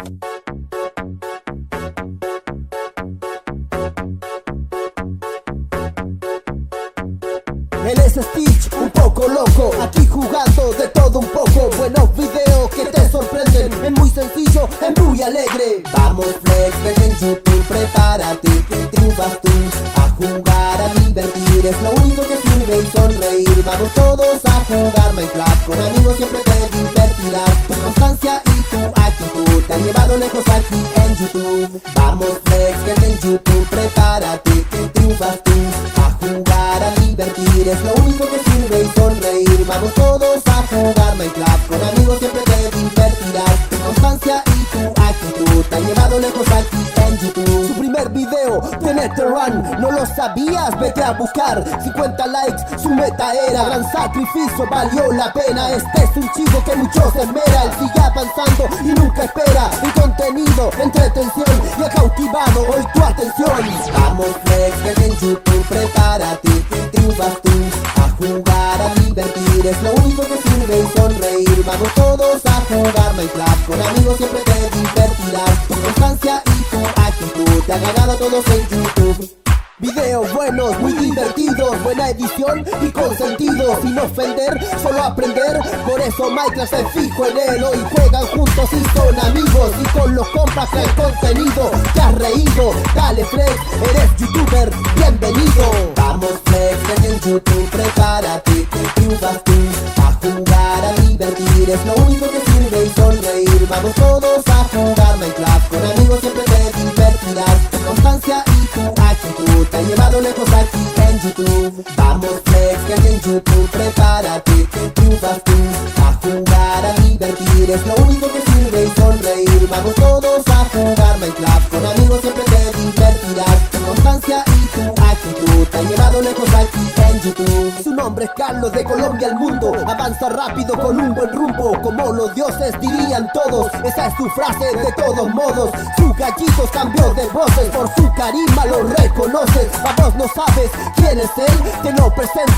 Él es Stitch, un poco loco, aquí jugando de todo un poco. Buenos videos que te sorprenden, es muy sencillo, es muy alegre. Vamos Flex, ven en YouTube, prepárate que triunfas tú A jugar, a divertir, es lo único que sirve y sonreír Vamos todos a jugar Minecraft, con amigos siempre te te han llevado lejos aquí en YouTube. Vamos Flex, ven en YouTube, prepárate que triunfas tú. A jugar, a divertir, es lo único que sirve y sonreír. Vamos todos a jugar Minecraft, te han llevado lejos aquí en YouTube. Su primer video tiene este run, no lo sabías, vete a buscar. 50 likes, su meta era Gran sacrificio, valió la pena. Este es un chico que mucho se esmera Él sigue avanzando y nunca espera El contenido, entretención y ha cautivado hoy tu atención. Vamos Flex, en YouTube, prepárate que triunfas tú. A jugar, a divertir, es lo único que sirve y sonreír. Vamos todos a jugar Minecraft, con amigos siempre te divertirás Tu constancia y tu actitud te han ganado todos en YouTube Videos buenos, muy divertidos, buena edición y con sentido, sin ofender, solo aprender. Por eso Minecraft se fijo en él. Hoy juegan juntos y son amigos. Y con los compas que el contenido. Te has reído, dale flex, eres youtuber, bienvenido. Vamos Flex, en YouTube, prepárate que triunfas tú A jugar, a divertir, es lo único que sonreír Vamos todos a jugar Minecraft, con amigos siempre te divertirás. Tu constancia y tu actitud. Te han llevado lejos aquí en YouTube. Vamos Flex, ven en YouTube, prepárate que triunfas tú A jugar, a divertir, es lo único que sirve y sonreír. Vamos todos a jugar Minecraft, con amigos siempre te divertirás. Tu constancia y tu actitud. Te han llevado lejos aquí en YouTube nombre Carlos de Colombia al mundo. Avanza rápido con un buen rumbo Como los dioses dirían todos. Esa es su frase de todos modos. Su gallitos cambió de voces Por su carisma lo reconoces. A vos no sabes quién es él Te lo presento,